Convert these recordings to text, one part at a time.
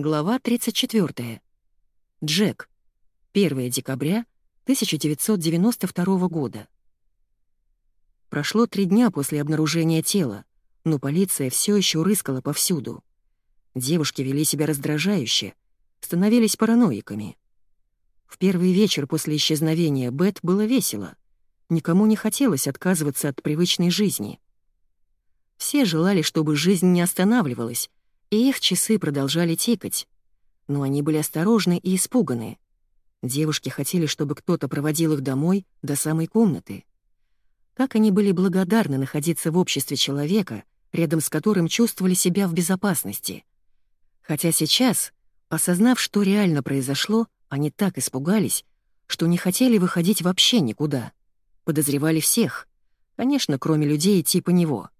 Глава 34. Джек. 1 декабря 1992 года. Прошло три дня после обнаружения тела, но полиция все еще рыскала повсюду. Девушки вели себя раздражающе, становились параноиками. В первый вечер после исчезновения Бет было весело. Никому не хотелось отказываться от привычной жизни. Все желали, чтобы жизнь не останавливалась, и их часы продолжали тикать. Но они были осторожны и испуганы. Девушки хотели, чтобы кто-то проводил их домой до самой комнаты. Как они были благодарны находиться в обществе человека, рядом с которым чувствовали себя в безопасности. Хотя сейчас, осознав, что реально произошло, они так испугались, что не хотели выходить вообще никуда. Подозревали всех, конечно, кроме людей типа него.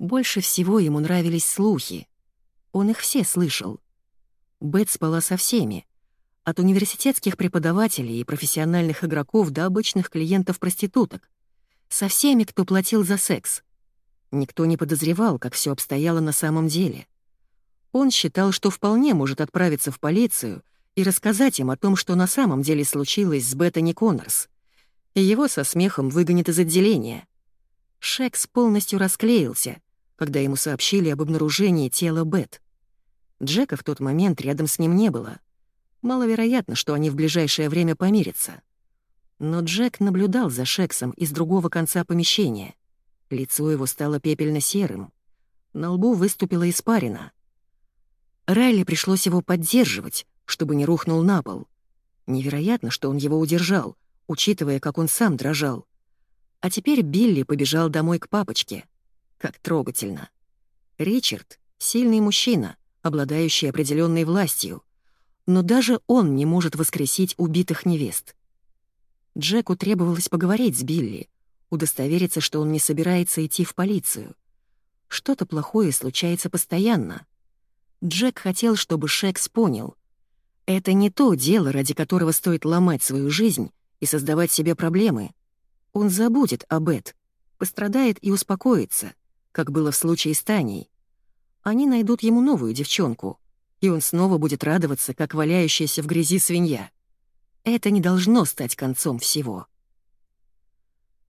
Больше всего ему нравились слухи. Он их все слышал. Бет спала со всеми. От университетских преподавателей и профессиональных игроков до обычных клиентов-проституток. Со всеми, кто платил за секс. Никто не подозревал, как все обстояло на самом деле. Он считал, что вполне может отправиться в полицию и рассказать им о том, что на самом деле случилось с Беттани Коннорс. И его со смехом выгонят из отделения. Шекс полностью расклеился — когда ему сообщили об обнаружении тела Бет. Джека в тот момент рядом с ним не было. Маловероятно, что они в ближайшее время помирятся. Но Джек наблюдал за Шексом из другого конца помещения. Лицо его стало пепельно-серым. На лбу выступила испарина. Райли пришлось его поддерживать, чтобы не рухнул на пол. Невероятно, что он его удержал, учитывая, как он сам дрожал. А теперь Билли побежал домой к папочке. Как трогательно. Ричард — сильный мужчина, обладающий определенной властью, но даже он не может воскресить убитых невест. Джеку требовалось поговорить с Билли, удостовериться, что он не собирается идти в полицию. Что-то плохое случается постоянно. Джек хотел, чтобы Шекс понял. Это не то дело, ради которого стоит ломать свою жизнь и создавать себе проблемы. Он забудет об Эд, пострадает и успокоится как было в случае с Таней. Они найдут ему новую девчонку, и он снова будет радоваться, как валяющаяся в грязи свинья. Это не должно стать концом всего.